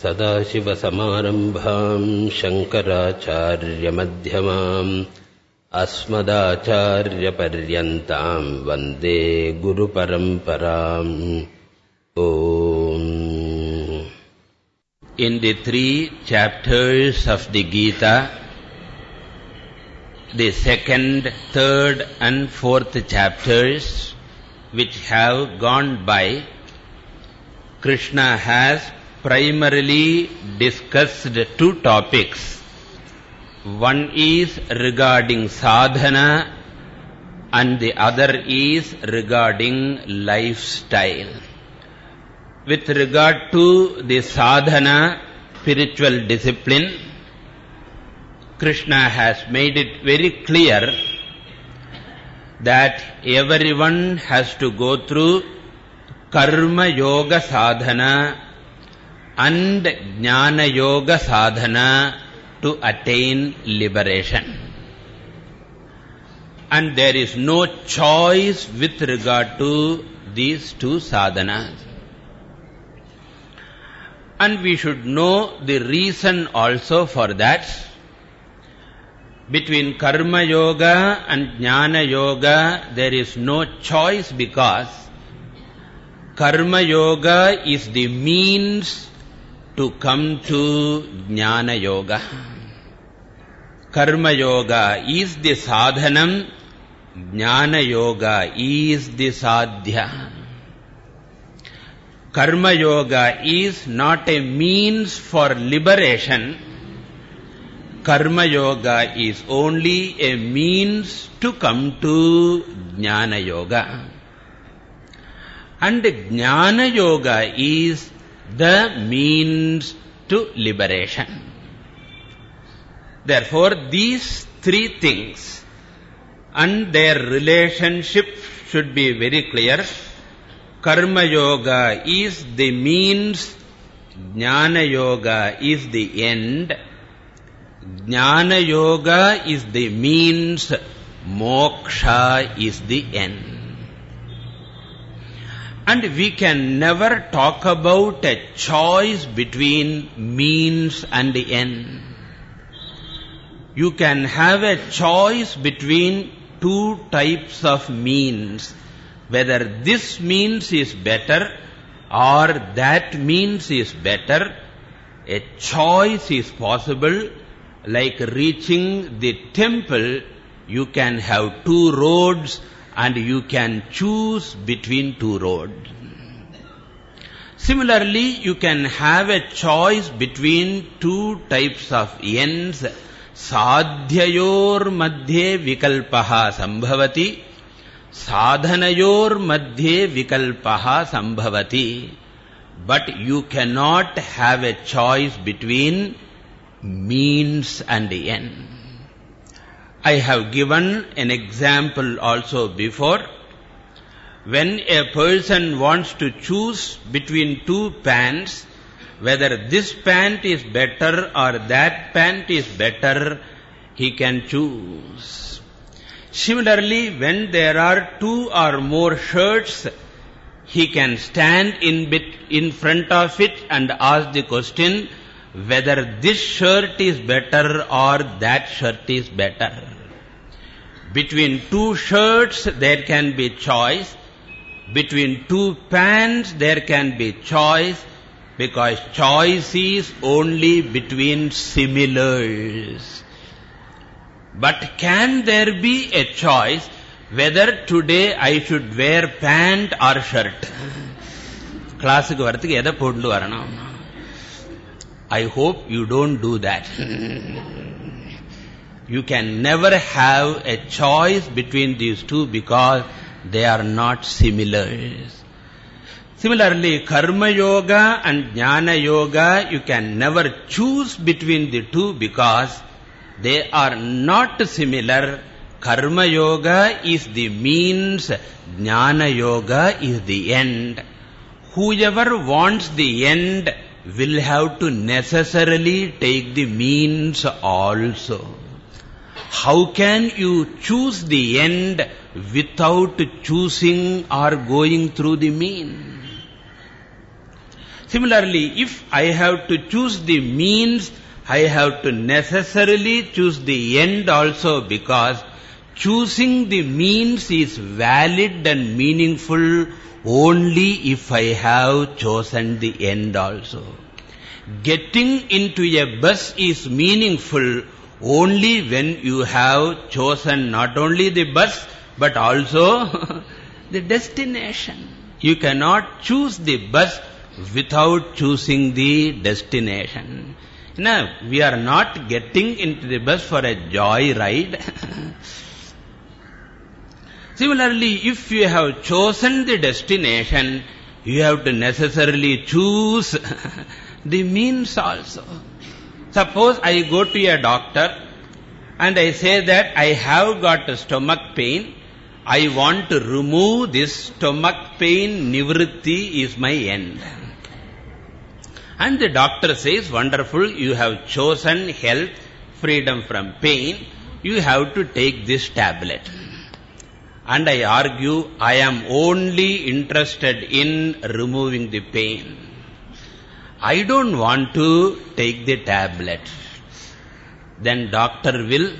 सदाशिवसमारम्भाम् शङ्कराचार्यमध्यमाम् अस्मदाचार्यपर्यन्ताम् वन्दे गुरुपरम्पराम् ॐ In the three chapters of the Gita, the second, third and fourth chapters which have gone by, Krishna has primarily discussed two topics. One is regarding sadhana and the other is regarding lifestyle. With regard to the sadhana, spiritual discipline, Krishna has made it very clear that everyone has to go through karma yoga sadhana and jnana yoga sadhana to attain liberation. And there is no choice with regard to these two sadhanas. And we should know the reason also for that between karma yoga and jnana yoga, there is no choice because karma yoga is the means to come to jnana yoga. Karma yoga is the sadhanam, jnana yoga is the sadhya. Karma yoga is not a means for liberation, Karma Yoga is only a means to come to Jnana Yoga. And Jnana Yoga is the means to liberation. Therefore, these three things and their relationship should be very clear. Karma Yoga is the means, Jnana Yoga is the end, Jnana Yoga is the means, moksha is the end. And we can never talk about a choice between means and the end. You can have a choice between two types of means, whether this means is better or that means is better. A choice is possible like reaching the temple, you can have two roads and you can choose between two roads. Similarly, you can have a choice between two types of ends. Sadhyayor madhye vikalpaha sambhavati. Sadhanayor madhye vikalpaha sambhavati. But you cannot have a choice between means and end. I have given an example also before. When a person wants to choose between two pants, whether this pant is better or that pant is better, he can choose. Similarly, when there are two or more shirts, he can stand in, bit, in front of it and ask the question, whether this shirt is better or that shirt is better. Between two shirts there can be choice. Between two pants there can be choice because choice is only between similars. But can there be a choice whether today I should wear pant or shirt? கிளாஸுக்கு வரத்துக்கு எதை போட்டு வரணும் I hope you don't do that. you can never have a choice between these two because they are not similar. Similarly, Karma Yoga and Jnana Yoga, you can never choose between the two because they are not similar. Karma Yoga is the means, Jnana Yoga is the end. Whoever wants the end will have to necessarily take the means also. How can you choose the end without choosing or going through the mean? Similarly, if I have to choose the means, I have to necessarily choose the end also because choosing the means is valid and meaningful only if I have chosen the end also. Getting into a bus is meaningful only when you have chosen not only the bus but also the destination. You cannot choose the bus without choosing the destination. Now, we are not getting into the bus for a joy ride. Similarly, if you have chosen the destination, you have to necessarily choose the means also. Suppose I go to a doctor and I say that I have got a stomach pain, I want to remove this stomach pain, nivritti is my end. And the doctor says, wonderful, you have chosen health, freedom from pain, you have to take this tablet. And I argue, I am only interested in removing the pain. I don't want to take the tablet. Then doctor will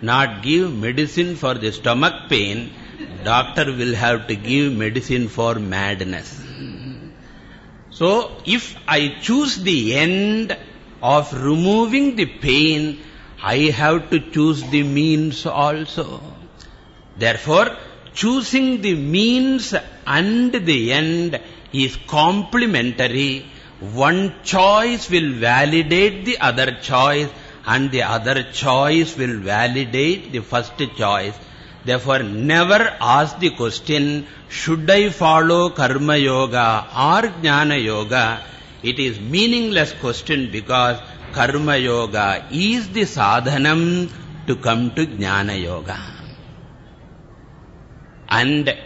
not give medicine for the stomach pain. Doctor will have to give medicine for madness. So, if I choose the end of removing the pain, I have to choose the means also. Therefore, choosing the means and the end is complementary. One choice will validate the other choice and the other choice will validate the first choice. Therefore, never ask the question, should I follow karma yoga or jnana yoga? It is meaningless question because karma yoga is the sadhanam to come to jnana yoga. And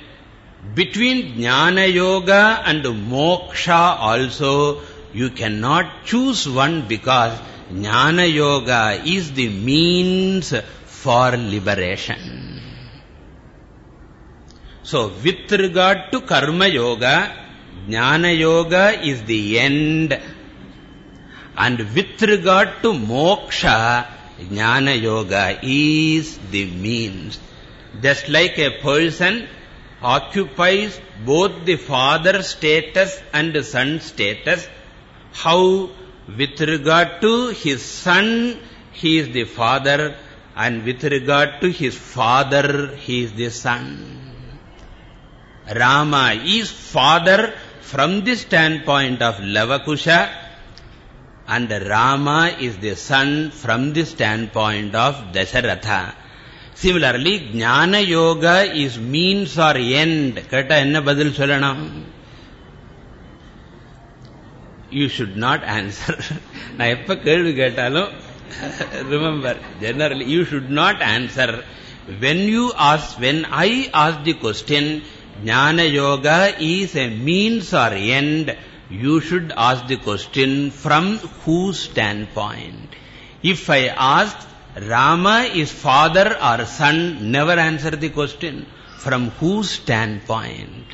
between jnana yoga and moksha also, you cannot choose one because jnana yoga is the means for liberation. So, with regard to karma yoga, jnana yoga is the end. And with regard to moksha, jnana yoga is the means. Just like a person occupies both the father status and son status, how with regard to his son, he is the father, and with regard to his father, he is the son. Rama is father from the standpoint of Lavakusha, and Rama is the son from the standpoint of Dasharatha. Similarly, Jnana Yoga is means or end. Kata enna badil solanam? You should not answer. நான் எப்ப கேள்வி கேட்டாலும் remember, generally, you should not answer. When you ask, when I ask the question, Jnana Yoga is a means or end, you should ask the question from whose standpoint. If I ask, Rama is father or son, never answer the question. From whose standpoint?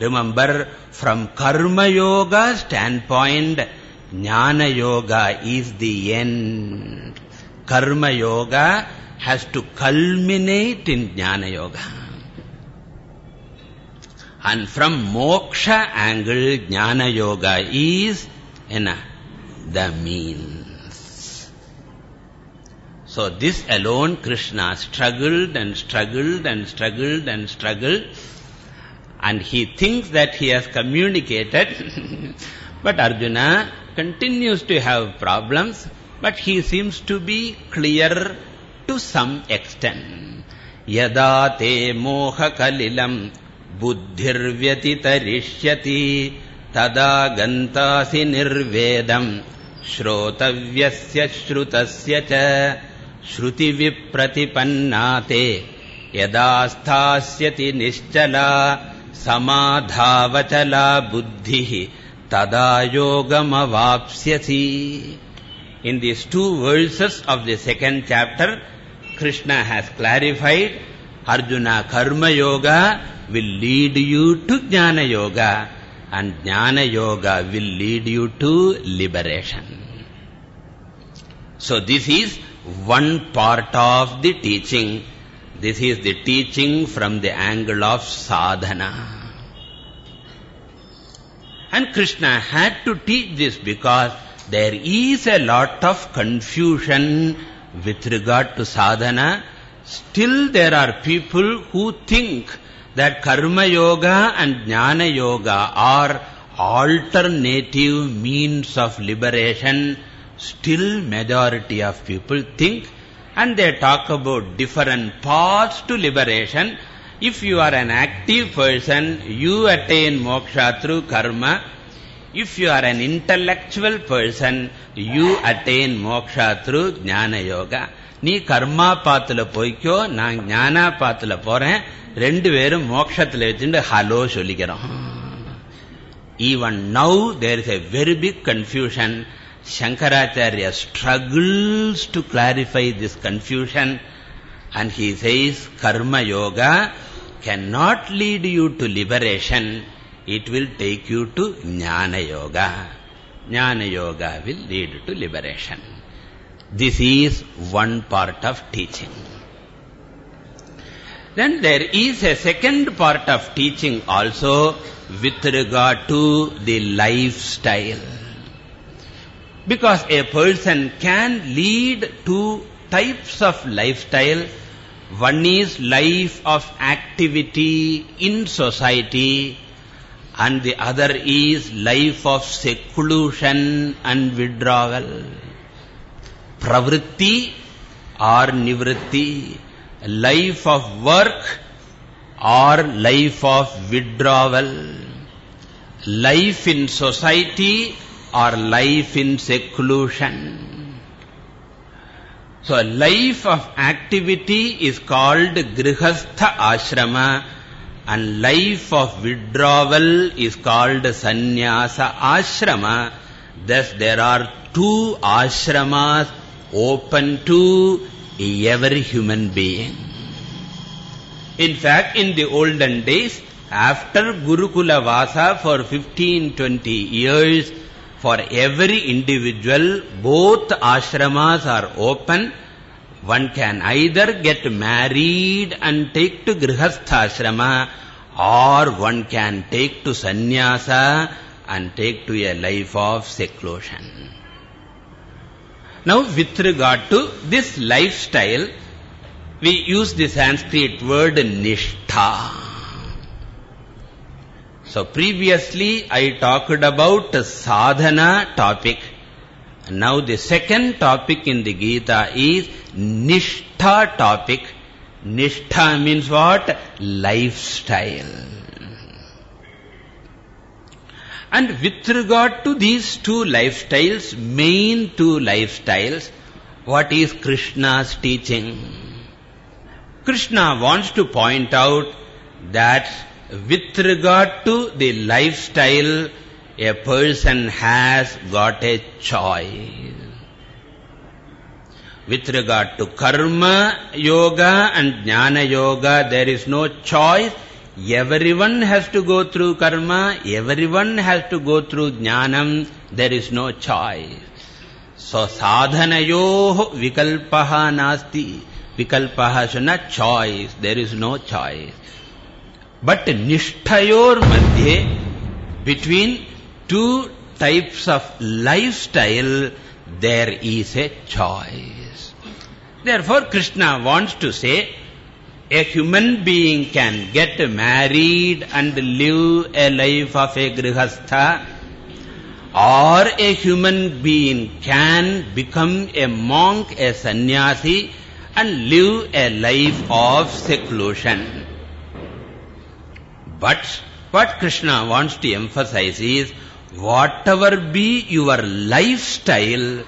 Remember, from Karma Yoga standpoint, Jnana Yoga is the end. Karma Yoga has to culminate in Jnana Yoga. And from Moksha angle, Jnana Yoga is you the means. So this alone Krishna struggled and struggled and struggled and struggled and he thinks that he has communicated but Arjuna continues to have problems but he seems to be clear to some extent. Yada te moha kalilam बुद्धिर्व्यतितरिष्यति तदा गन्तासि निर्वेदम् श्रोतव्यस्य श्रुतस्य च श्रुतिविप्रतिपन्ना ते यदा स्थास्यति निश्चला समाधावचला बुद्धिः तदा योगमवाप्स्यसि In these two verses of the second chapter, Krishna has clarified Arjuna Karma Yoga will lead you to Jnana Yoga. and Jnana Yoga will lead you to liberation. One part of the teaching. This is the teaching from the angle of sadhana. And Krishna had to teach this because there is a lot of confusion with regard to sadhana. Still there are people who think that karma yoga and jnana yoga are alternative means of liberation. Still majority of people think and they talk about different paths to liberation. If you are an active person, you attain moksha through karma. If you are an intellectual person, you attain moksha through jnana yoga. நீ கர்மா பாத்துல போய்க்கோ நான் ஞானா பாத்துல போறேன் ரெண்டு பேரும் மோட்சத்துல வச்சுட்டு hello சொல்லிக்கிறோம் even now there is a very big confusion Shankaracharya struggles to clarify this confusion and he says karma yoga cannot lead you to liberation, it will take you to jnana yoga. Jnana yoga will lead to liberation. This is one part of teaching. Then there is a second part of teaching also with regard to the lifestyle. Because a person can lead two types of lifestyle. One is life of activity in society and the other is life of seclusion and withdrawal. Pravritti or nivritti, life of work or life of withdrawal, life in society or life in seclusion. So life of activity is called grihastha ashrama and life of withdrawal is called sannyasa ashrama. Thus there are two ashramas open to every human being. In fact, in the olden days, after Gurukula Vasa for 15-20 years, for every individual, both ashramas are open. One can either get married and take to grihastha ashrama or one can take to sannyasa and take to a life of seclusion. Now with regard to this lifestyle, we use the Sanskrit word nishtha. So previously I talked about sadhana topic. Now the second topic in the Gita is nishtha topic. Nishtha means what? Lifestyle. And with regard to these two lifestyles, main two lifestyles, what is Krishna's teaching? Krishna wants to point out that with regard to the lifestyle, a person has got a choice. With regard to karma yoga and jnana yoga, there is no choice. Everyone has to go through karma, everyone has to go through jnanam, there is no choice. So sadhana sadhanayoh vikalpaha nasti. Vikalpaha shuna choice, there is no choice. But nishthayor madhye, between two types of lifestyle, there is a choice. Therefore, Krishna wants to say, a human being can get married and live a life of a grihastha, or a human being can become a monk, a sannyasi, and live a life of seclusion. But what Krishna wants to emphasize is, whatever be your lifestyle,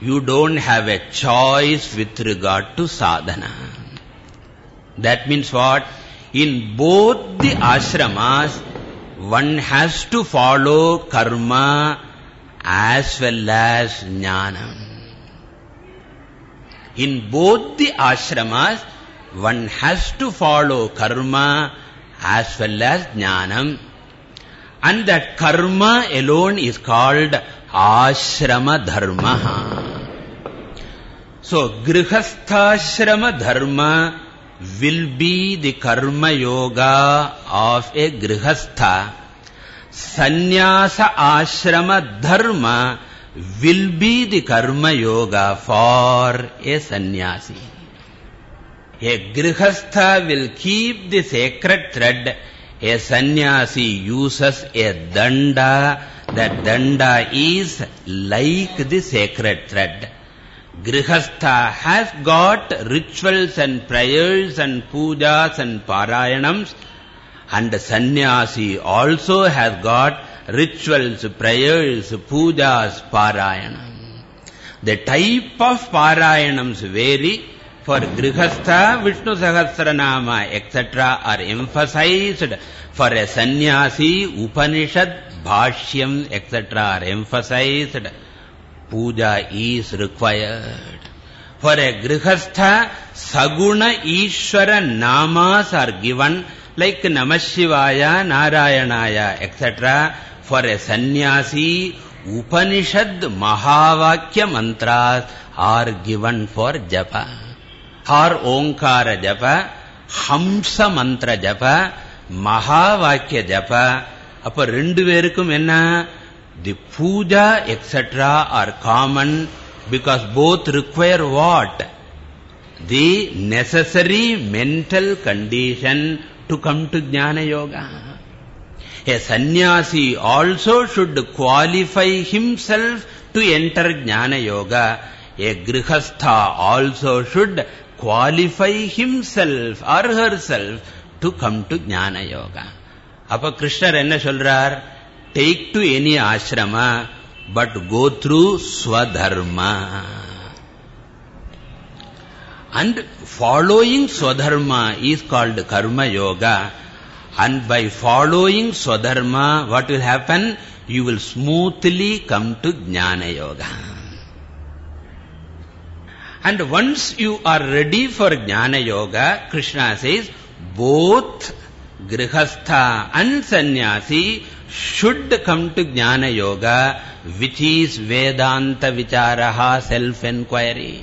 you don't have a choice with regard to sadhana. That means what? In both the ashramas, one has to follow karma as well as jnana. In both the ashramas, one has to follow karma as well as jnanam. And that karma alone is called ashrama dharma. So, grihastha Ashrama dharma will be the karma yoga of a grihastha. Sannyasa ashrama dharma will be the karma yoga for a sannyasi. A grihastha will keep the sacred thread. A sannyasi uses a danda. That danda is like the sacred thread. Grihastha has got rituals and prayers and pujas and parayanams. And sannyasi also has got rituals, prayers, pujas, parayanam. The type of parayanams vary. For Grihastha, Vishnu Sahasranama, etc. are emphasized. For a sannyasi, Upanishad, Bhashyam, etc. are emphasized. Puja is required. For a Grihastha, Saguna Ishvara Namas are given like Namashivaya, Narayanaya, etc. For a sannyasi, Upanishad Mahavakya mantras are given for japa. ஹார் ஓங்கார ஜப ஹம்ச மந்திர ஜப மகா வாக்கிய ஜப. அப்ப ரெண்டு பேருக்கும் என்ன? The puja etcetera are common because both require what the necessary mental condition to come to jnana yoga A sannyasi also should qualify himself to enter Jnana Yoga. A grihastha also should qualify himself or herself to come to jnana yoga அப்ப கிருஷ்ணர் என்ன சொல்றார் take to any ashrama but go through swadharma and following swadharma is called karma yoga and by following swadharma what will happen you will smoothly come to jnana yoga and once you are ready for jnana yoga krishna says both grihastha and sannyasi should come to jnana yoga which is vedanta vicharaha self enquiry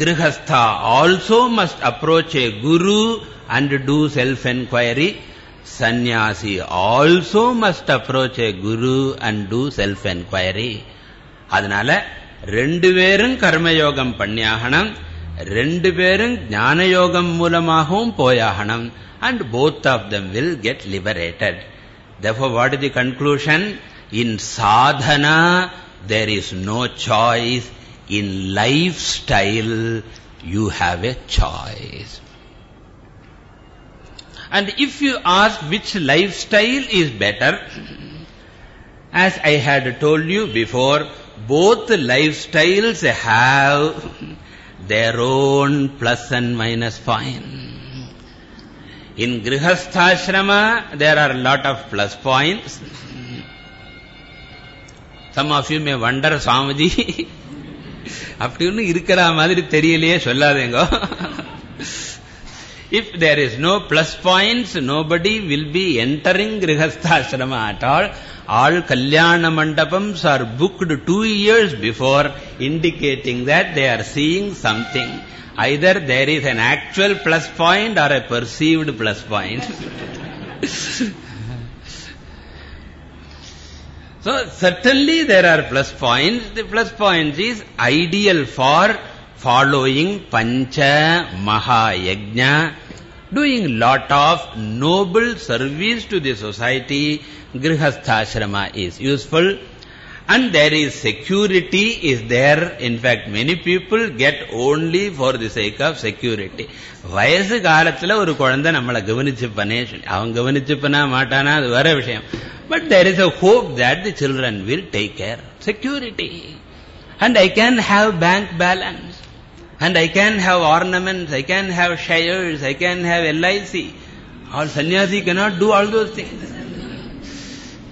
grihastha also must approach a guru and do self enquiry sannyasi also must approach a guru and do self enquiry அதனால ரெண்டு பேரும் கர்மயோகம் பண்ணியாகணும் ரெண்டு பேரும் ஞான யோகம் மூலமாகவும் போயாகணும் and both of them will get liberated Therefore, what is the conclusion? In sadhana, there is no choice. In lifestyle, you have a choice. And if you ask which lifestyle is better, as I had told you before, both lifestyles have their own plus and minus point. In Grihasthashrama, there are a lot of plus points. Some of you may wonder, Swamiji, அப்படி ஒன்றும் இருக்கிற மாதிரி தெரியலையே சொல்லாதேங்கோ If there is no plus points, nobody will be entering Grihasthashrama at all. All Kalyana Mandapams are booked two years before, indicating that they are seeing something. Either there is an actual plus point or a perceived plus point. so, certainly there are plus points. The point is ideal for following Pancha Mahayajna, doing lot of noble service to the society. Grihasthashrama is useful. And there is security is there. In fact, many people get only for the sake of security. வயசு காலத்துல ஒரு குழந்தை நம்மளை கவனிச்சுப்பனே அவன் கவனிச்சுப்பனா மாட்டானா அது வேற விஷயம் but there is a hope that the children will take care security and I can have bank balance and I can have ornaments, I can have shares, I can have LIC. All sannyasi cannot do all those things.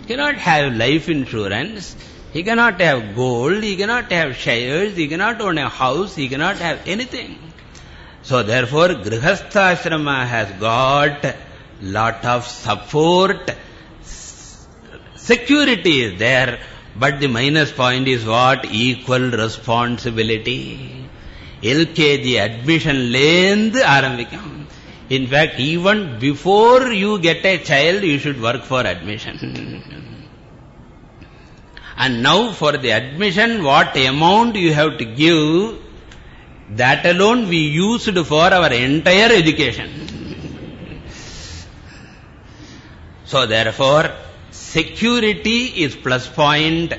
cannot have life insurance, he cannot have gold, he cannot have shares, he cannot own a house, he cannot have anything. So therefore, Grihastha Ashrama has got lot of support, Security is there, but the minus point is what? Equal responsibility. LKG admission length ஆரம்பிக்கும். In fact, even before you get a child, you should work for admission. And now for the admission, what amount you have to give, that alone we used for our entire education. So therefore, security is plus point,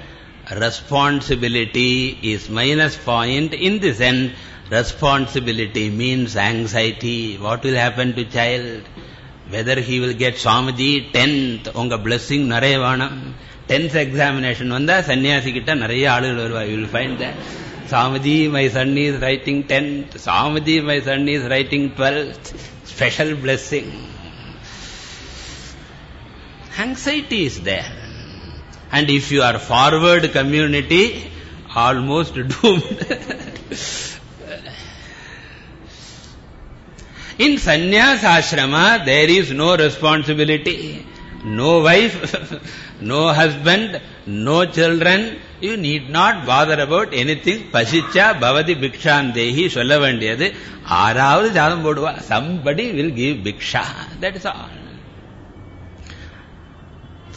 responsibility is minus point in this end. responsibility means anxiety. What will happen to child? Whether he will get Swamiji 10th, unga blessing narevanam. 10th examination vanda sannyasi kitta nariya aalugal varuva. You will find that. Swamiji, my son is writing 10th. Swamiji, my son is writing 12th. Special blessing. Anxiety is there. And if you are forward community, almost doomed. In sannyas ashrama, there is no responsibility, no wife, no husband, no children. You need not bother about anything. Pasicha bhavati, bhikshan dehi solla jadam poduva. Somebody will give bhiksha. That is all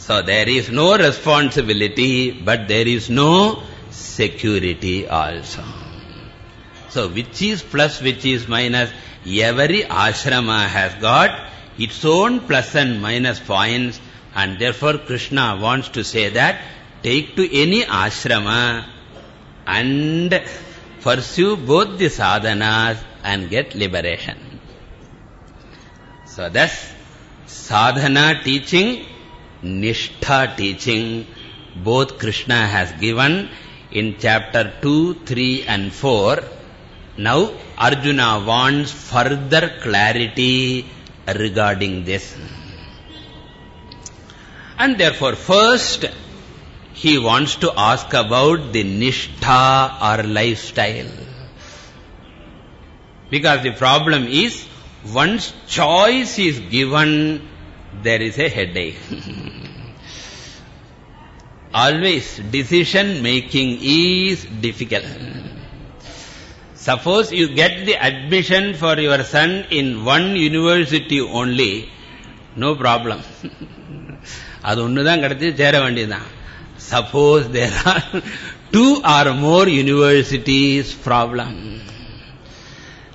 so there is no responsibility but there is no security also so which is plus which is minus every ashrama has got its own plus and minus points and therefore Krishna wants to say that take to any ashrama and pursue both the sadhanas and get liberation. So thus sadhana teaching, nishtha teaching, both Krishna has given in chapter 2, 3 and 4. Now Arjuna wants further clarity regarding this. And therefore first he wants to ask about the nishtha or lifestyle. Because the problem is, once choice is given, there is a headache. Always decision making is difficult. Suppose you get the admission for your son in one university only, no problem. அது ஒண்ணுதான் கிடைச்சி சேர வேண்டியதுதான் suppose there are two or more universities problem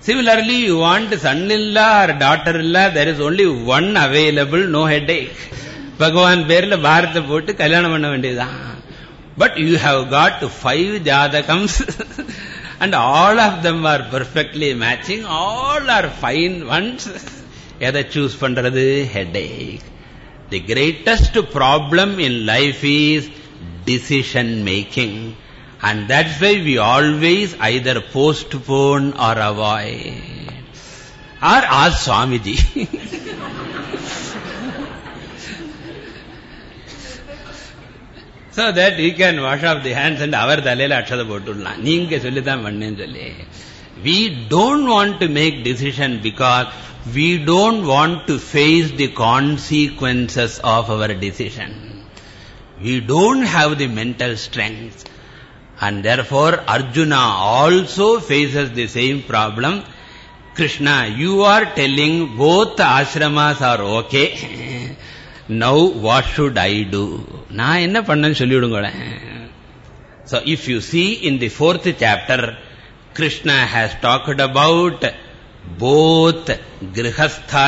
similarly you want son-in-law or daughter-in-law there is only one available no headache பகவான் பேர்ல பாரத்தை போட்டு கல்யாணம் பண்ண வேண்டியதுதான் but you have got five jadakams and all of them are perfectly matching all are fine ones எதை choose பண்றது headache the greatest problem in life is decision making. And that's why we always either postpone or avoid. Or ask Swamiji. so that we can wash off the hands and our தலையில அக்ஷத போட்டுடலாம் நீங்க சொல்லிதான் பண்ணேன்னு சொல்லி we don't want to make decision because we don't want to face the consequences of our decision. We don't have the mental strength. And therefore, Arjuna also faces the same problem. Krishna, you are telling both ashramas are okay. now, what should I do? நான் என்ன பண்ணேன்னு சொல்லிவிடுங்களேன் So, if you see in the fourth chapter, Krishna has talked about both grihastha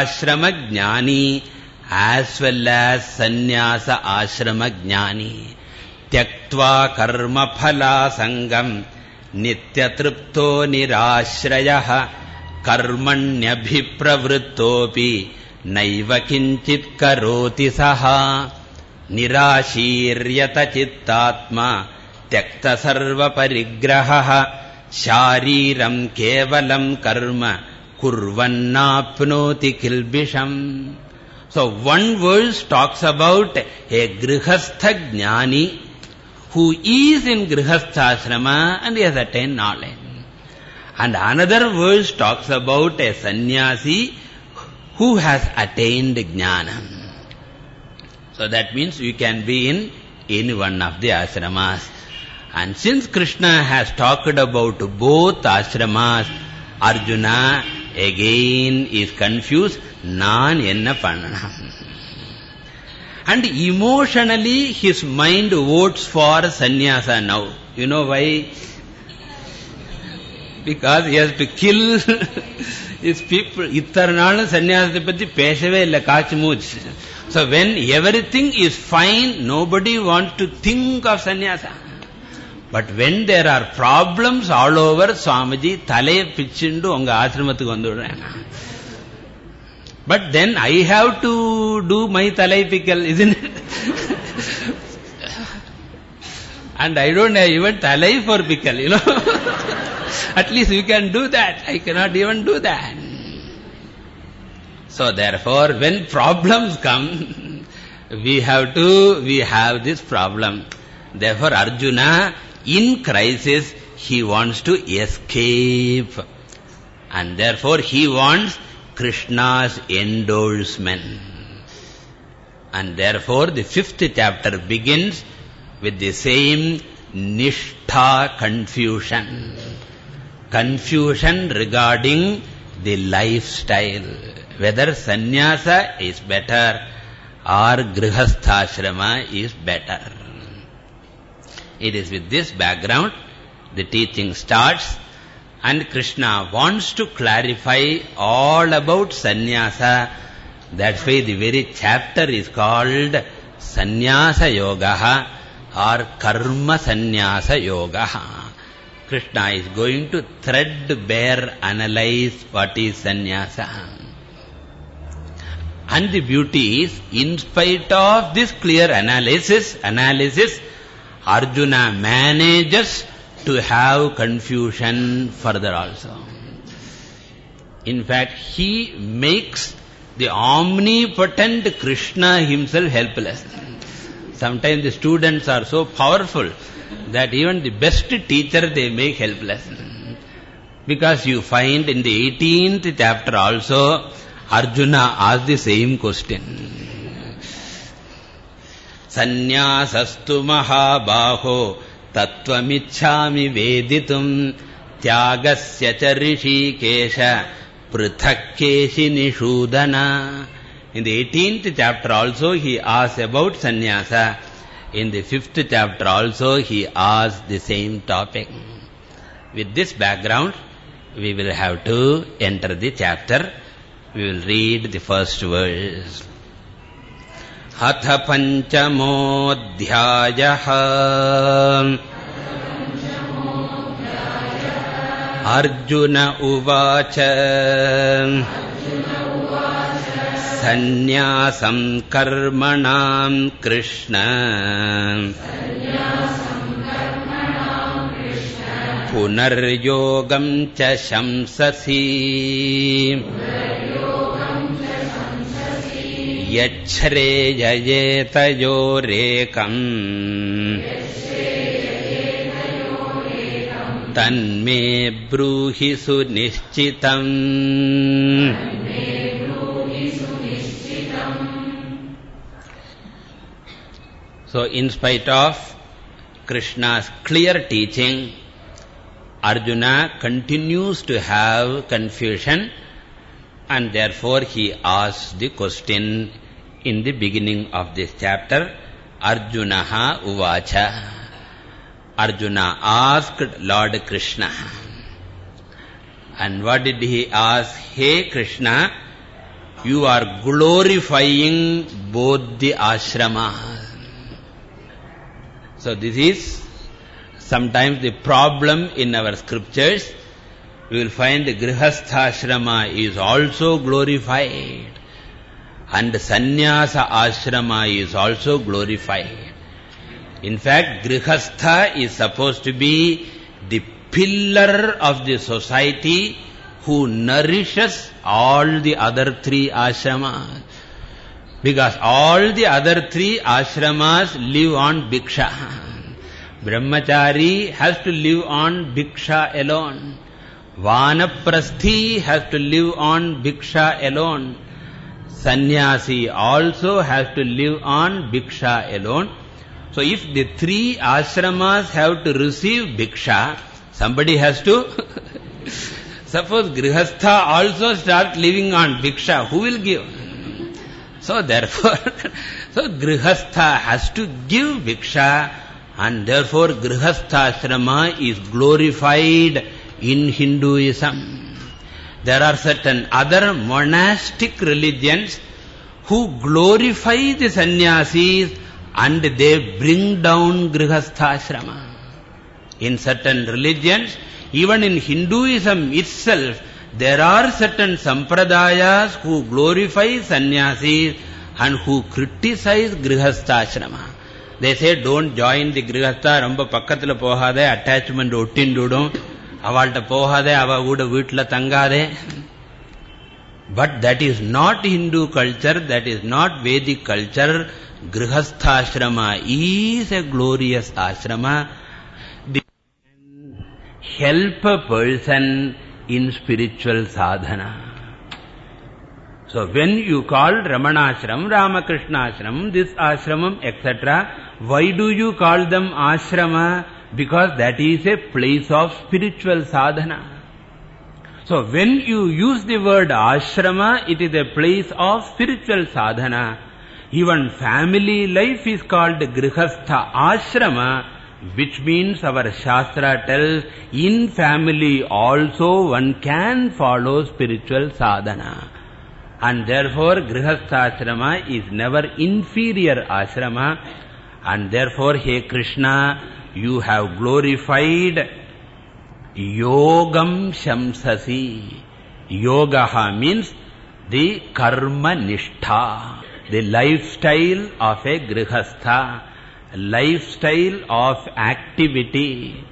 jnani as well as sannyasa ashrama jnani. Tyaktva karma phala sangam nityatripto nirashrayah karmanyabhipravrittopi saha nirashiryata chittatma tyakta sarva parigrahah शारीरम् केवलम् कर्म talks about a grihastha jnani who is in grihastha ashrama and he has attained knowledge. And another verse talks about a sannyasi who has attained jnana. So that means you can be in in one of the ashramas. And since Krishna has talked about both ashramas, Arjuna again is confused, Naan enna pannanam. And emotionally his mind votes for sannyasa now. You know why? Because he has to kill his people. இத்தனை நாளும் சன்னியாசத்தை பத்தி பேசவே இல்லை காய்ச்சி மூச்சு So when everything is fine, nobody wants to think of sannyasa. But when there are problems all over, Swamiji, தலையை பிச்சுண்டு உங்க ஆசிரமத்துக்கு வந்துடுறேன் But then I have to do my thalai pickle, isn't it? and I don't have even thalai for pickle, you know. At least you can do that. I cannot even do that. So therefore, when problems come, we have to, we have this problem. Therefore, Arjuna, in crisis, he wants to escape. And therefore, he wants Krishna's endorsement. And therefore, the fifth chapter begins with the same nishtha confusion. Confusion regarding the lifestyle. Whether sannyasa is better or grihasthashrama is better. It is with this background the teaching starts and Krishna wants to clarify all about sannyasa. That's why the very chapter is called Sannyasa Yoga or Karma Sannyasa Yoga. Krishna is going to threadbare analyze what is sannyasa. And the beauty is, in spite of this clear analysis, analysis, Arjuna manages to have confusion further also. In fact, he makes the omnipotent Krishna himself helpless. Sometimes the students are so powerful that even the best teacher they make helpless. Because you find in the 18th chapter also, Arjuna asked the same question. Sanyasastu mahabaho tatvamichhami veditum tyagasya cha rishikesha prithakkeshi nishudana. In the 18th chapter also he asked about sannyasa. In the 5th chapter also he asked the same topic. With this background, we will have to enter the chapter. We will read the first verse. अथ पञ्चमोऽध्यायः अर्जुन उवाच सन्न्यासम् कर्मणाम् कृष्ण। पुनर्योगम् च शंससि। यच्छ्रेययेतयोरेकम् तन्मे ब्रूहि सुनिश्चितम् So in spite of Krishna's clear teaching, Arjuna continues to have confusion and therefore he asks the question in the beginning of this chapter, Arjunaha Uvacha. Arjuna asked Lord Krishna. And what did he ask? Hey Krishna, you are glorifying both the ashramas. So this is sometimes the problem in our scriptures. We will find the Grihastha is also glorified. And Sannyasa Ashrama is also glorified. In fact, Grihastha is supposed to be the pillar of the society who nourishes all the other three ashramas. Because all the other three ashramas live on bhiksha. Brahmachari has to live on bhiksha alone. Vanaprasthi has to live on bhiksha alone. Sannyasi also has to live on bhiksha alone. So if the three ashramas have to receive bhiksha, somebody has to... Suppose grihastha also start living on bhiksha, who will give? So therefore, so grihastha has to give bhiksha and therefore grihastha ashrama is glorified in Hinduism. There are certain other monastic religions who glorify the sannyasis and they bring down grihastha ashrama. In certain religions, even in Hinduism itself, there are certain sampradayas who glorify sannyasis and who criticize grihastha They say, don't join the grihastha, ramba pakkathila pohade, attachment ottinduடும், avalta pohade, ava uda வீட்ல தங்காதே. But that is not Hindu culture, that is not Vedic culture. Grihastha is a glorious ashrama. The help a person in spiritual sadhana. So when you call Ramana Ramanashram, Ramakrishna ashram, this ashramam, etc., why do you call them ashrama? Because that is a place of spiritual sadhana. So when you use the word ashrama, it is a place of spiritual sadhana. Even family life is called grihastha ashrama, which means our shastra tells in family also one can follow spiritual sadhana. And therefore grihastha ashrama is never inferior ashrama. And therefore, hey Krishna, you have glorified Yogam Shamsasi. Yogaha means the karma nishtha, the lifestyle of a grihastha, lifestyle of activity,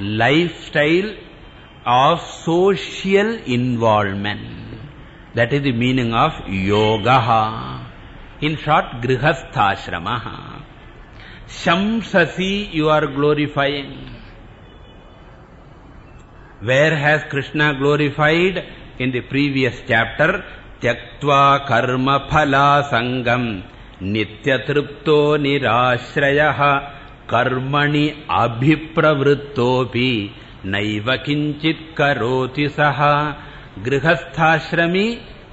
lifestyle of social involvement. That is the meaning of yogaha. In short, grihasthashramaha. Shamsasi you are glorifying. Where has Krishna glorified? In the previous chapter, Tyaktva karma नित्यतृप्तो निराश्रयः कर्मणि अभिप्रवृत्तोऽपि नैव किञ्चित् करोति सः। Grihasthashrami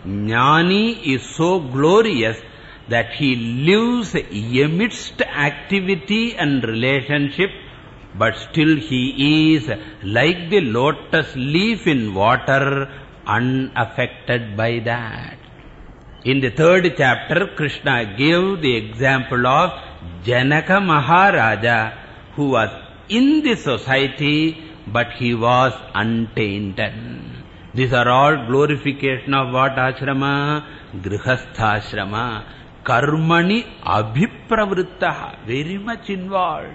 jnani is so glorious that he lives amidst activity and relationship but still he is like the lotus leaf in water unaffected by that In the third chapter, Krishna gave the example of Janaka Maharaja, who was in the society, but he was untainted. These are all glorification of what ashrama? Grihastha Karmani abhipravrittaha. Very much involved.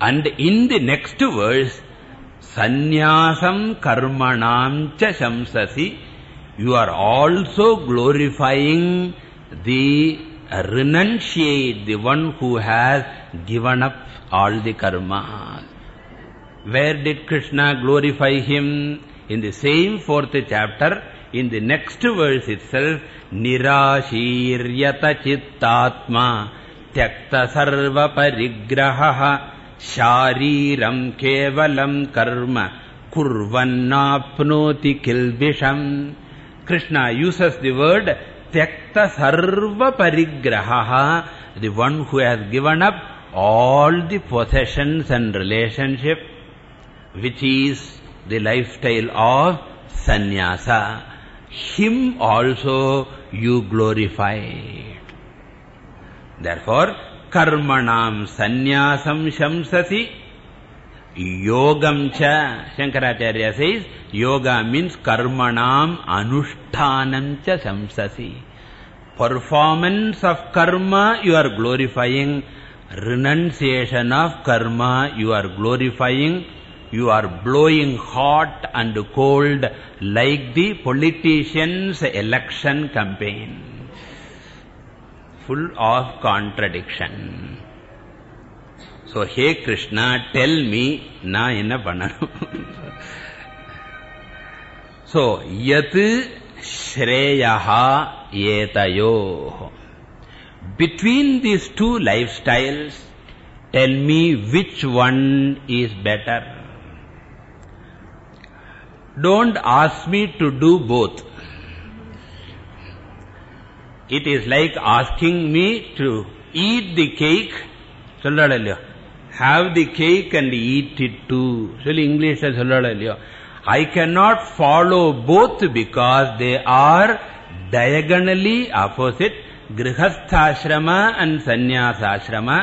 And in the next verse, Sanyasam karmanam cha shamsasi, you are also glorifying the renunciate, the one who has given up all the karma. Where did Krishna glorify him? In the same fourth chapter, in the next verse itself, Nirashiryata chittatma tyakta sarva parigraha शारीरम् केवलम् कर्म kurvannapnoti kilbisham. Krishna uses the word tyakta sarva parigraha, the one who has given up all the possessions and relationship, which is the lifestyle of sannyasa. Him also you glorify. Therefore, karmanam sannyasam shamsasi yogam cha Shankaracharya says yoga means karmanam anushtanam cha shamsasi performance of karma you are glorifying. Renunciation of karma you are glorifying. You are blowing hot and cold like the politician's election campaign. Full of contradiction. So, hey Krishna, tell me, na enna pannanu. so, yat shreyaha etayo. Between these two lifestyles, tell me which one is better. Don't ask me to do both. It is like asking me to eat the cake, have the cake and eat it too. சொல்லி இங்கிலீஷ்ல சொல்லல இல்லையோ I cannot follow both because they are diagonally opposite. Grihasthashrama and Sannyasashrama,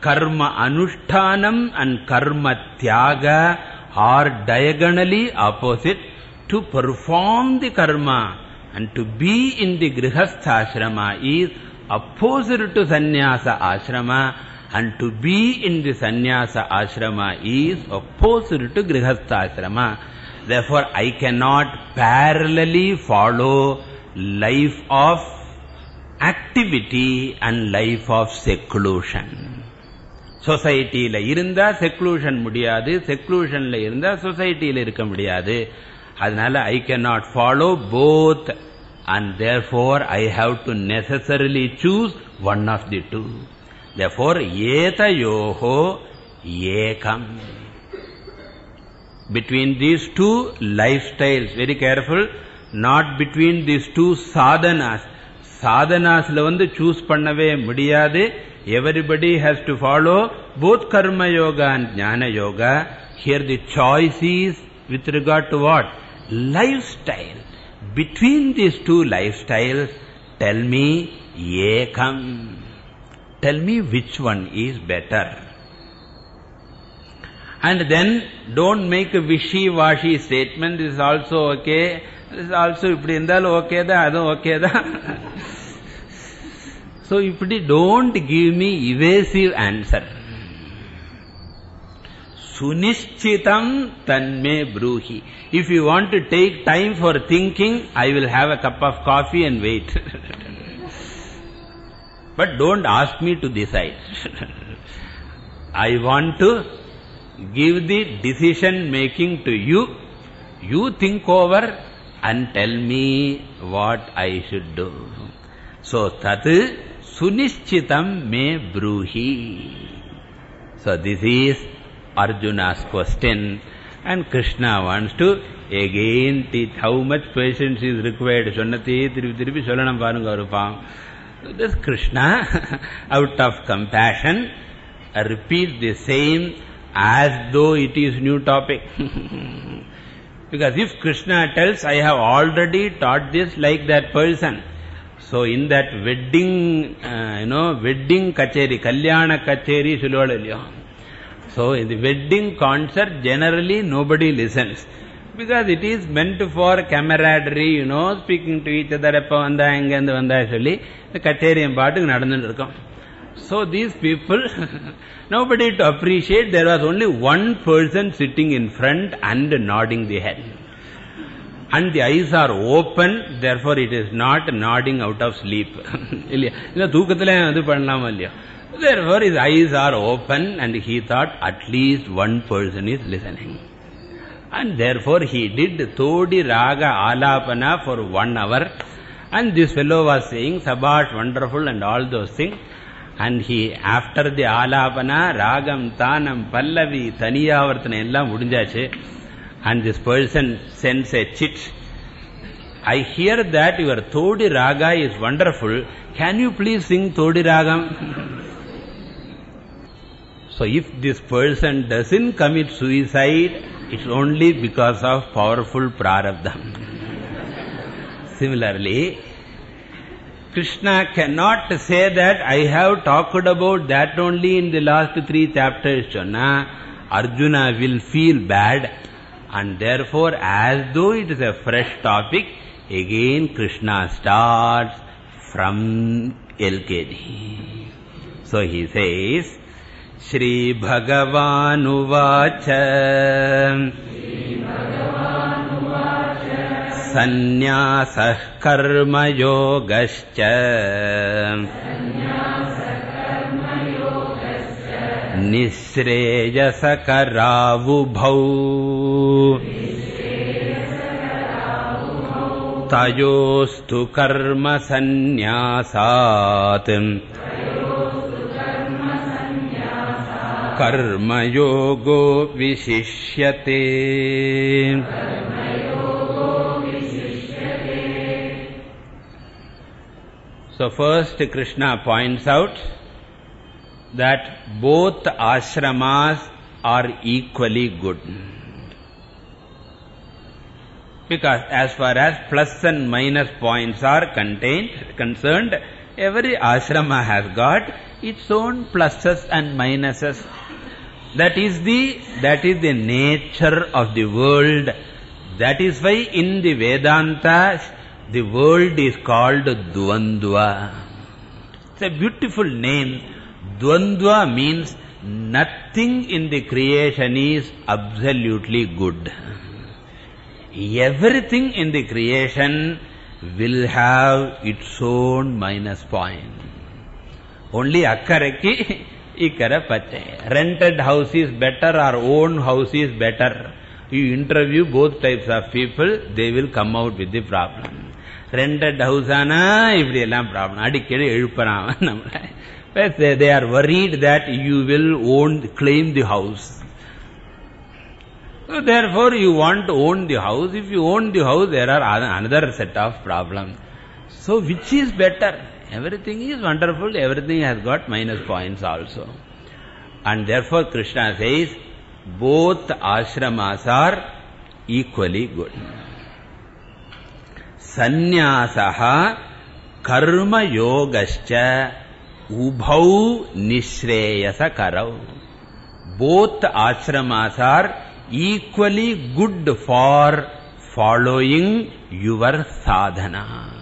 karma anushtanam and karma tyaga are diagonally opposite. To perform the karma and to be in the grihasthashrama is opposite to sannyasa ashrama and to be in the sannyasa ashrama is opposite to grihastha ashrama. Therefore, I cannot parallelly follow life of activity and life of seclusion. சொசைட்டியில இருந்தா seclusion முடியாது செக்லூஷன்ல இருந்தா சொசைட்டியில இருக்க முடியாது அதனால ஐ cannot follow both and therefore I have to necessarily choose one of the two. Therefore, etayoho ekam. Between these two lifestyles, very careful, not between these two sadhanas. Sadhanas, vandu choose pannave mudiyade. Everybody has to follow both karma yoga and jnana yoga. Here the choice is with regard to what? Lifestyle. Between these two lifestyles, tell me, ekam. tell me which one is better and then don't make a wishy-washy statement this is also okay this is also இப்படி இருந்தாலும் okay தான் அதுவும் okay தான் so இப்படி don't give me evasive answer sunishchitam tanme bruhi if you want to take time for thinking i will have a cup of coffee and wait But don't ask me to decide. I want to give the decision making to you. You think over and tell me what I should do. So, tat sunischitam me bruhi. So, this is Arjuna's question. And Krishna wants to again teach how much patience is required. Sonnathe, thiruvi, thiruvi, solanam varunga this Krishna, out of compassion, uh, repeats the same as though it is new topic. because if Krishna tells, I have already taught this like that person. So in that wedding, uh, you know, wedding kacheri, kalyana kacheri, So in the wedding concert, generally nobody listens because it is meant for camaraderie you know speaking to each other எப்ப வந்தா எங்க இருந்து வந்தா சொல்லி இந்த கச்சேரியம் பாட்டுக்கு நடந்துட்டு இருக்கோம் so these people nobody to appreciate there was only one person sitting in front and nodding the head and the eyes are open therefore it is not nodding out of sleep இல்லையா இல்ல தூக்கத்துல அது பண்ணலாமா இல்லையா therefore his eyes are open and he thought at least one person is listening And therefore he did Todi Raga Alapana for one hour. And this fellow was saying Sabat, wonderful and all those things. And he, after the Alapana, Ragam, Tanam, Pallavi, Taniyavartana, Ella Mudinjache. And this person sends a chit. I hear that your Todi Raga is wonderful. Can you please sing Todi Ragam? so if this person doesn't commit suicide, it's only because of powerful prarabdham. Similarly, Krishna cannot say that I have talked about that only in the last three chapters. Chonna. Arjuna will feel bad and therefore as though it is a fresh topic, again Krishna starts from LKG. So he says, श्रीभगवानुवाच सन्न्यासः कर्मयोगश्च निःश्रेयसकरावुभौ तयोस्तु कर्मसन्न्यासात् कर्मयोगो विशिष्यते So first Krishna points out that both ashramas are equally good. Because as far as plus and minus points are contained, concerned, every ashrama has got its own pluses and minuses. That is the, that is the nature of the world. That is why in the Vedanta, the world is called Dvandva. It's a beautiful name. Dvandva means nothing in the creation is absolutely good. Everything in the creation will have its own minus point. Only akkaraki ikkara pache. Rented house is better or own house is better. You interview both types of people, they will come out with the problem. Rented house ana, if problem. Adikkedi elupparam. They are worried that you will own, claim the house. So therefore you want to own the house. If you own the house, there are another set of problems. So which is better? Everything is wonderful, everything has got minus points also. And therefore Krishna says, both ashramas are equally good. Sanyasaha karma yogascha ubhau nishreyasa karau. Both ashramas are equally good for following your sadhana.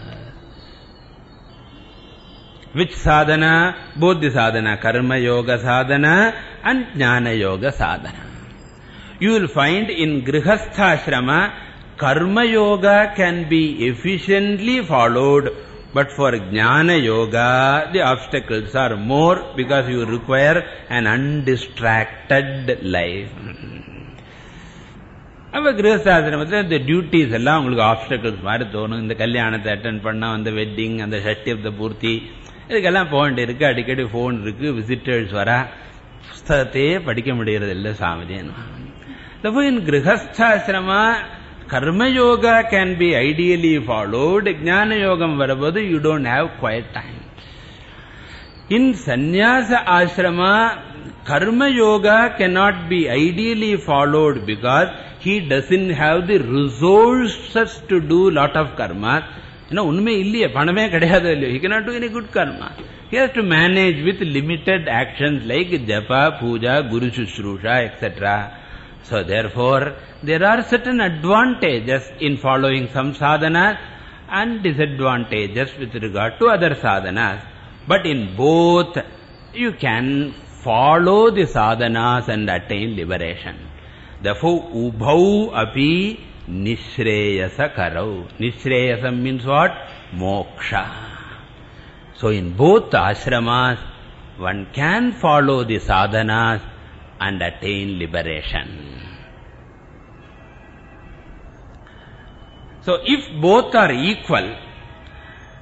Which sadhana? Both sadhana, karma yoga sadhana and jnana yoga sadhana. You will find in grihastha karma yoga can be efficiently followed, but for jnana yoga, the obstacles are more because you require an undistracted life. அப்போ கிரகஸ்தாசிரமத்தில் இந்த duties எல்லாம் உங்களுக்கு obstacles மாதிரி தோணும். இந்த கல்யாணத்தை attend பண்ணால் அந்த வெட்டிங் அந்த ஷஷ்டி பூர்த்தி இதுக்கெல்லாம் போகண்டி இருக்குது அடிக்கடி ஃபோன் இருக்குது விசிட்டர்ஸ் வர. புஸ்தகத்தையே படிக்க முடியறது இல்லை சாமிஜேன் தப்போ in grihasthashrama karmayoga can be ideally followed ஜான யோகம் வரும்போது you don't have quite time in sannyasa ashrama Karma yoga cannot be ideally followed because he doesn't have the resources to do lot of karma. You know, unme illiye, paname. He cannot do any good karma. He has to manage with limited actions like japa, puja, guru shushrusha, etc. So therefore, there are certain advantages in following some sadhanas and disadvantages with regard to other sadhanas. But in both, you can follow the sadhanas and attain liberation therefore ubhau api Nishreyasa karau. Nishreyasam means what? Moksha. So in both ashramas, one can follow the sadhanas and attain liberation. So if both are equal,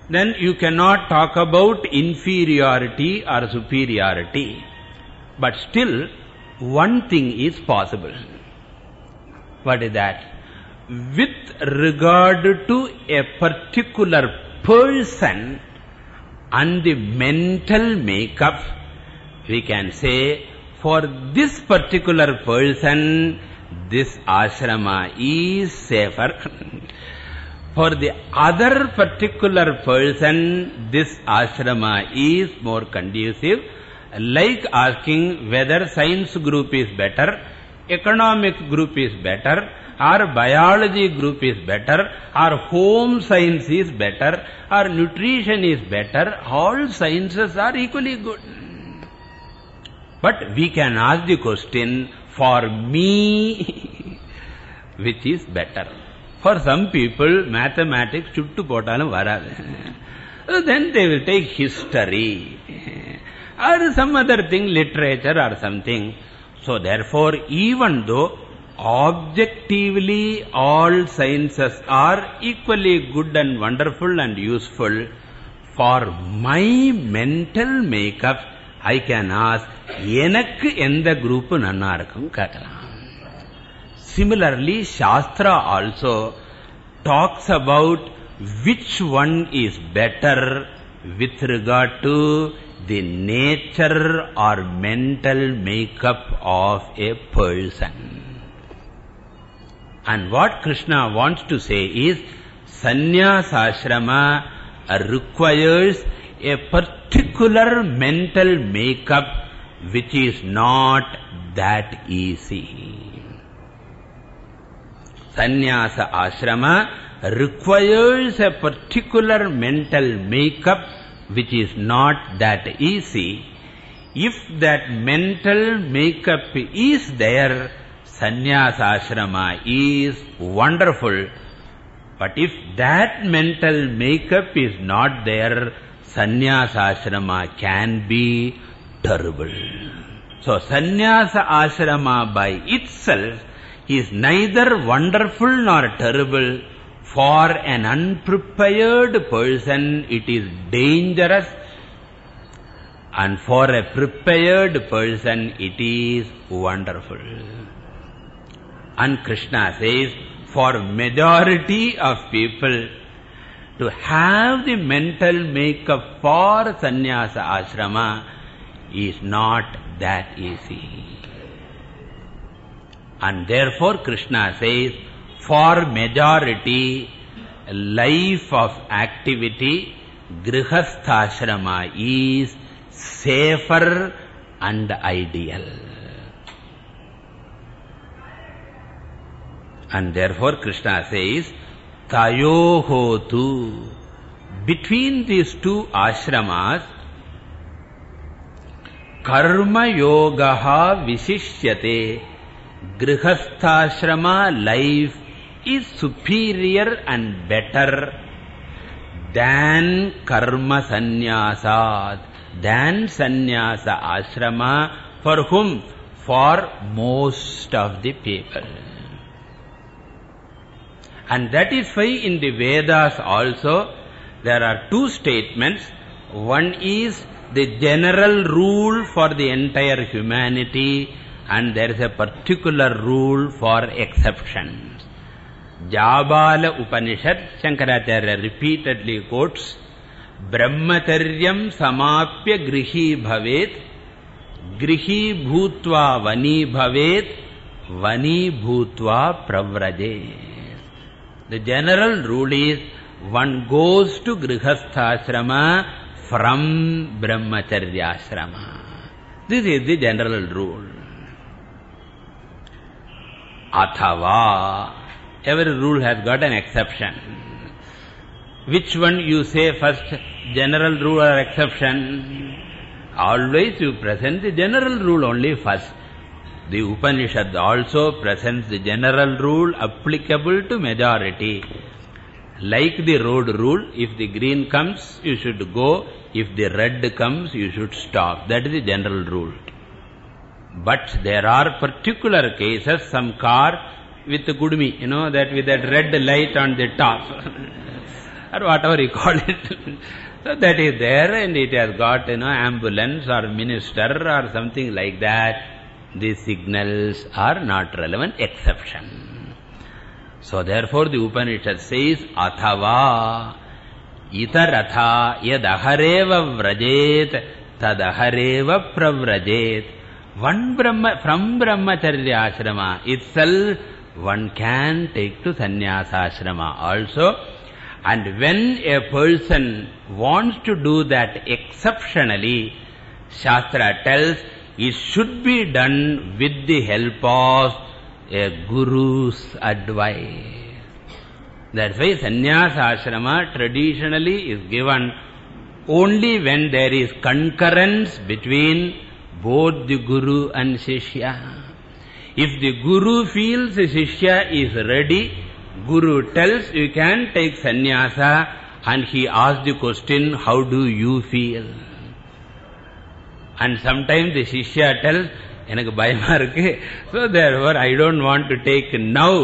then you cannot talk about inferiority or superiority. But still, one thing is possible. What is that? With regard to a particular person and the mental makeup, we can say, for this particular person, this ashrama is safer. For the other particular person, this ashrama is more conducive. Like asking whether science group is better, economics group is better, or biology group is better, or home science is better, or nutrition is better, all sciences are equally good. But we can ask the question, for me, which is better? For some people, mathematics chuttu potalum varadu. Then they will take history, or some other thing, literature or something. So therefore, even though objectively all sciences are equally good and wonderful and useful, for my mental makeup, I can ask, எனக்கு எந்த group நன்னா இருக்கும் கேட்கலாம். Similarly, Shastra also talks about which one is better with regard to the nature or mental makeup of a person. And what Krishna wants to say is, sannyasashrama requires a particular mental makeup which is not that easy. Sannyasa ashrama requires a particular mental makeup which is not that easy. If that mental makeup is there, sannyasa ashrama is wonderful. But if that mental makeup is not there, sannyasa ashrama can be terrible. So sannyasa ashrama by itself is neither wonderful nor terrible. For an unprepared person, it is dangerous. And for a prepared person, it is wonderful. And Krishna says, for majority of people, to have the mental makeup for sannyasa ashrama is not that easy. And therefore Krishna says, for majority, life of activity, grihastha is safer and ideal. And therefore Krishna says, Tayohotu. Between these two ashramas, karma yogaha visishyate. Grihastha life is superior and better than karma sannyasa, than sannyasa ashrama, for whom? For most of the people. And that is why in the Vedas also, there are two statements. One is the general rule for the entire humanity, and there is a particular rule for exceptions. Jabala Upanishad, Shankaracharya repeatedly quotes, Brahmataryam samapya grihi bhavet, grihi bhutva vani bhavet, vani bhutva pravraje. The general rule is, one goes to grihasthasrama from brahmacharyasrama. This is the general rule. Athava. Every rule has got an exception. Which one you say first, general rule or exception? Always you present the general rule only first. The Upanishad also presents the general rule applicable to majority. Like the road rule, if the green comes, you should go. If the red comes, you should stop. That is the general rule. But there are particular cases, some car with the gudmi, you know, that with that red light on the top, or whatever you call it. so that is there and it has got, you know, ambulance or minister or something like that. These signals are not relevant, exception. So therefore the Upanishad says, Athava itaratha yadahareva vrajet tadahareva pravrajet one Brahma, from Brahmacharya ashrama itself, one can take to sannyasa ashrama also. And when a person wants to do that exceptionally, Shastra tells it should be done with the help of a guru's advice. That's why sannyasa ashrama traditionally is given only when there is concurrence between both the Guru and Shishya. If the Guru feels the Shishya is ready, Guru tells you can take sannyasa and he asks the question, how do you feel? And sometimes the Shishya tells, எனக்கு பயமா இருக்கு so therefore I don't want to take now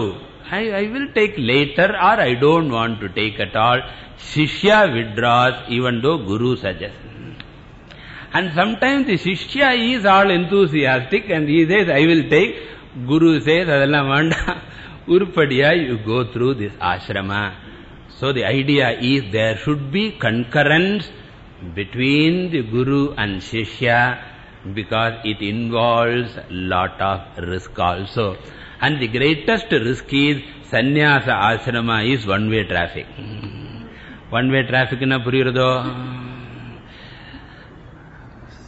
I, I will take later or I don't want to take at all Shishya withdraws even though Guru suggests And sometimes the Shishya is all enthusiastic and he says, I will take. Guru says, adallam vanda. Urpadiya, you go through this ashrama. So the idea is there should be concurrence between the Guru and Shishya because it involves lot of risk also. And the greatest risk is sannyasa ashrama is one-way traffic. One-way traffic na puriyurado?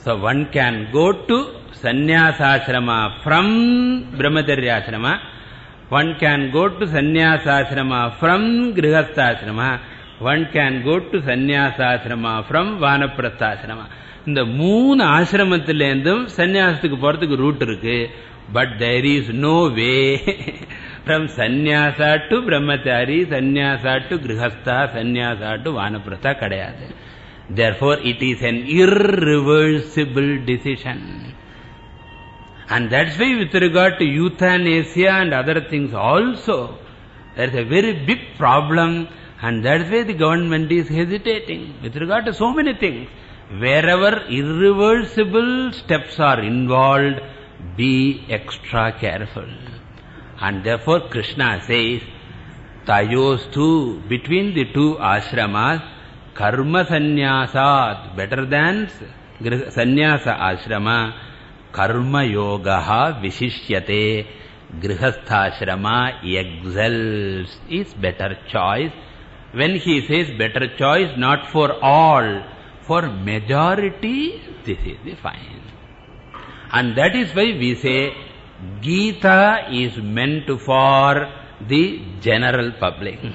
So one can go to sannyasashrama from brahmacharyashrama one can go to sannyasashrama from grihasthashrama one can go to sannyasashrama from vanaprasthashrama இந்த மூணு ஆசிரமத்திலேருந்தும் சன்னியாசத்துக்கு போகிறதுக்கு route இருக்கு but there is no way from sannyasa to brahmachari sannyasa to grihastha sannyasa to vanaprastha கிடையாது therefore it is an irreversible decision and that's why with regard to euthanasia and other things also there's a very big problem and that's why the government is hesitating with regard to so many things wherever irreversible steps are involved, be extra careful. And therefore Krishna says, Tayostu, between the two ashramas, karma sannyasat, better than sannyasa ashrama, कर्मयोग विशिष्य grihasthashrama excel is better choice when he says better choice not for all for majority this is the fan and that is why we say Gita is meant for the general public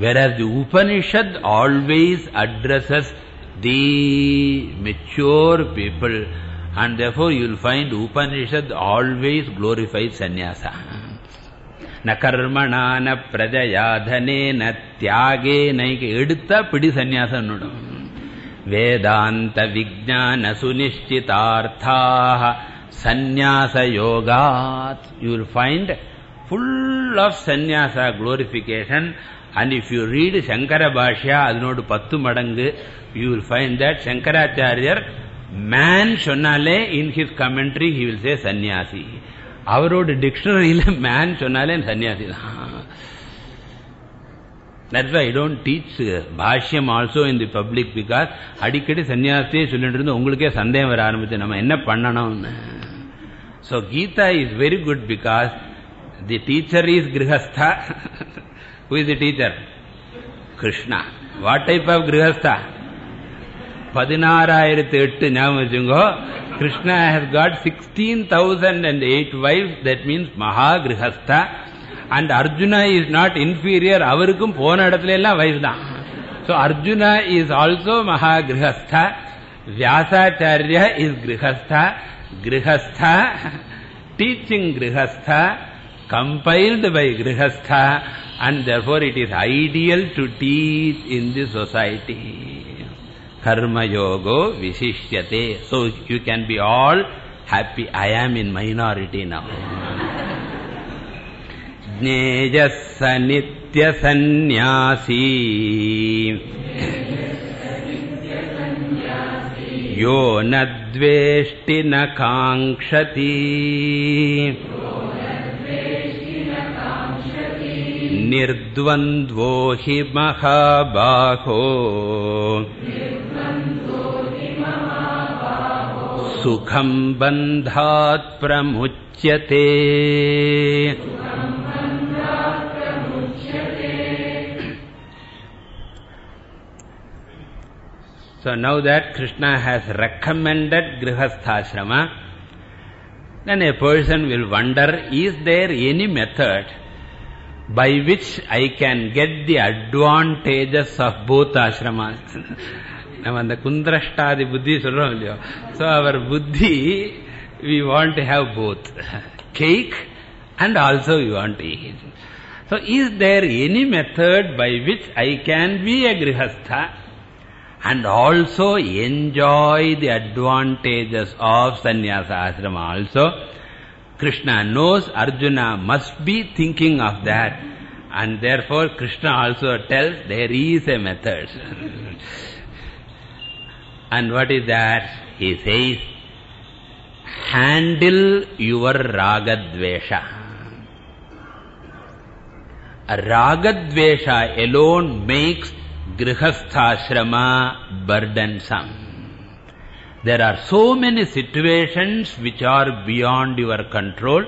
whereas the Upanishad always addresses the mature people And therefore you will find Upanishad always glorifies sannyasa. ந கர்மணான பிரஜயாதனே ந தியாகே Nike எடுத்தா பிடி சந்நியாசம் வேதாந்த விஜான சுனிஷ்டிதார்த்தாக சந்நியாச யோகாத் you will find full of sannyasa glorification and if you read Shankara bhashya அதனோடு பத்து மடங்கு யூ வில் ஃபைண்ட் தட் சங்கராச்சாரியர் மேன் சொன்னாலே in his commentary he will say sannyasi அவரோட டிக்ஷனரியில் மேன் சொன்னாலே சன்னியாசி தான். That's I don't teach bhashyam also in the public because அடிக்கடி சன்னியாசியே சொல்லிட்டு இருந்து உங்களுக்கே சந்தேகம் வர ஆரம்பிச்சு நம்ம என்ன பண்ணணும்னு. So Gita is very good because the teacher is grihastha who is the teacher Krishna what type of grihastha பதினாறாயிரத்து எட்டு ஞாபகம் வச்சுங்கோ Krishna has got sixteen thousand and eight wife that means maha grihastha and Arjuna is not inferior அவருக்கும் போன இடத்துல எல்லாம் wife தான் so Arjuna is also maha கிரகஸ்தா வியாசாச்சாரிய is grihastha grihastha teaching grihastha compiled by grihastha and therefore it is ideal to teach in the society. Yogo vishishyate. So you can be all happy. I am in minority now. Jnejassa nitya sannyasi यो न द्वेष्टि न काङ्क्षति निर्द्वन्द्वो हि महाबाहो सुखम् बन्धात् प्रमुच्यते So now that Krishna has recommended Grihastha then a person will wonder, is there any method by which I can get the advantages of both ashramas? நம்ம அந்த குந்திரஷ்டாதி புத்தி சொல்றோம் இல்லையோ ஸோ அவர் புத்தி we want to have both cake and also we want to eat so is there any method by which I can be a கிரகஸ்தா and also enjoy the advantages of sannyasa ashrama also. Krishna knows Arjuna must be thinking of that and therefore Krishna also tells there is a method. And what is that? He says, handle your ragadvesha. Ragadvesha alone makes grihasthashrama burdensome. There are so many situations which are beyond your control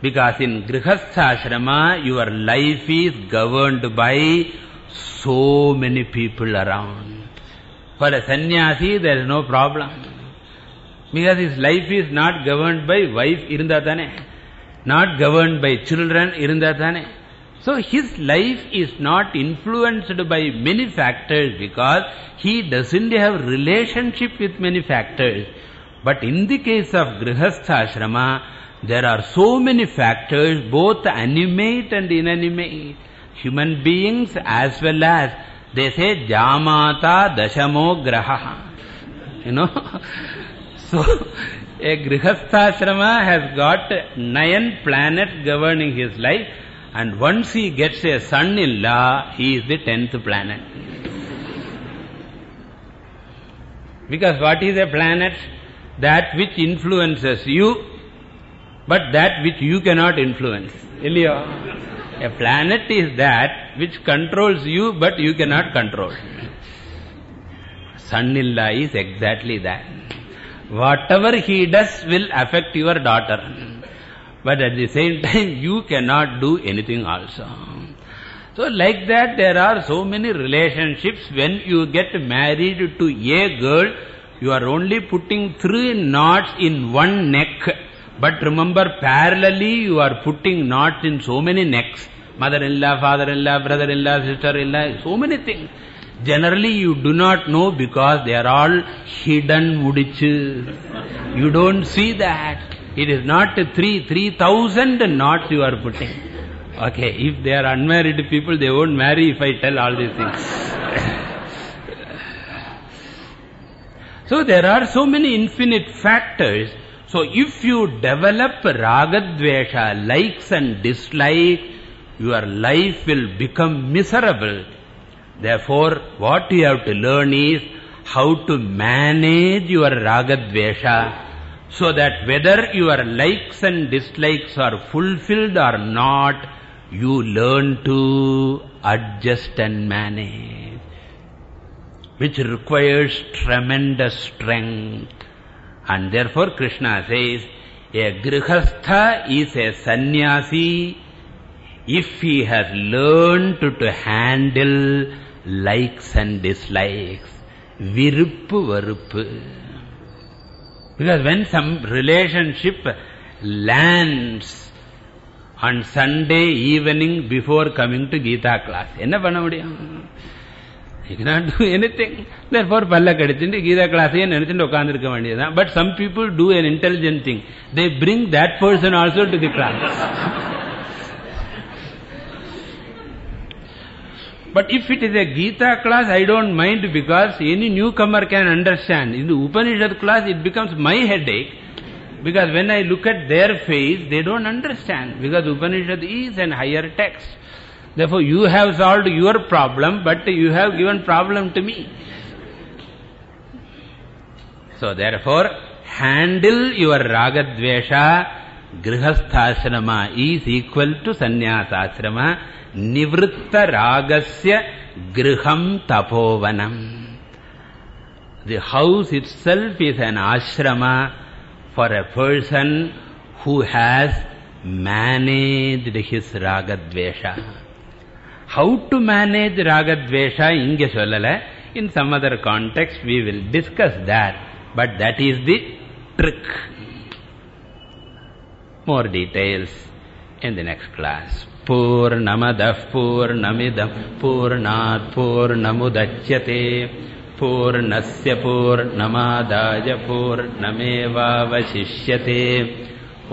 because in grihasthashrama your life is governed by so many people around. For a sannyasi there is no problem. Because his life is not governed by wife irundathane, not governed by children irundathane. So his life is not influenced by many factors because he doesn't have relationship with many factors. But in the case of Grihastha Ashrama, there are so many factors, both animate and inanimate. Human beings as well as, they say, Jamata Dashamo Graha. You know? so, a Grihastha has got nine planets governing his life. And once he gets a son-in-law, he is the tenth planet. Because what is a planet? That which influences you, but that which you cannot influence. A planet is that which controls you, but you cannot control. Son-in-law is exactly that. Whatever he does will affect your daughter. But at the same time, you cannot do anything also. So like that, there are so many relationships. When you get married to a girl, you are only putting three knots in one neck. But remember, parallelly, you are putting knots in so many necks. Mother-in-law, father-in-law, brother-in-law, sister-in-law, so many things. Generally, you do not know because they are all hidden mudichu. You don't see that. It is not three, three thousand knots you are putting. Okay, if they are unmarried people, they won't marry if I tell all these things. so there are so many infinite factors. So if you develop ragadvesha, likes and dislikes, your life will become miserable. Therefore, what you have to learn is how to manage your ragadvesha so that whether your likes and dislikes are fulfilled or not, you learn to adjust and manage, which requires tremendous strength. And therefore Krishna says, a grihastha is a sannyasi if he has learned to, to handle likes and dislikes. Viruppu varuppu. Because when some relationship lands on Sunday evening before coming to Gita class, enna panna? You cannot do anything. Therefore, palla kadichindi Gita class ye nenichindi ukkandhirukka vendiyadha. But some people do an intelligent thing. They bring that person also to the class. But if it is a Gita class, I don't mind because any newcomer can understand. In the Upanishad class, it becomes my headache. Because when I look at their face, they don't understand. Because Upanishad is an higher text. Therefore, you have solved your problem, but you have given problem to me. So therefore, handle your ragadvesha, grihasthasrama is equal to sannyasasrama. nivritta ragasya griham tapovanam. The house itself is an ashrama for a person who has managed his ragadvesha. How to manage ragadvesha inge sollala. In some other context we will discuss that. But that is the trick. More details in the next class. पूर्णमदः पूर्णमिदम् पूर्णात् पूर्णमुदच्यते पूर्णस्य पूर्णमादाय पूर्णमेवावशिष्यते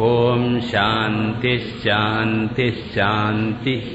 ॐ शान्तिः शान्तिः शान्तिः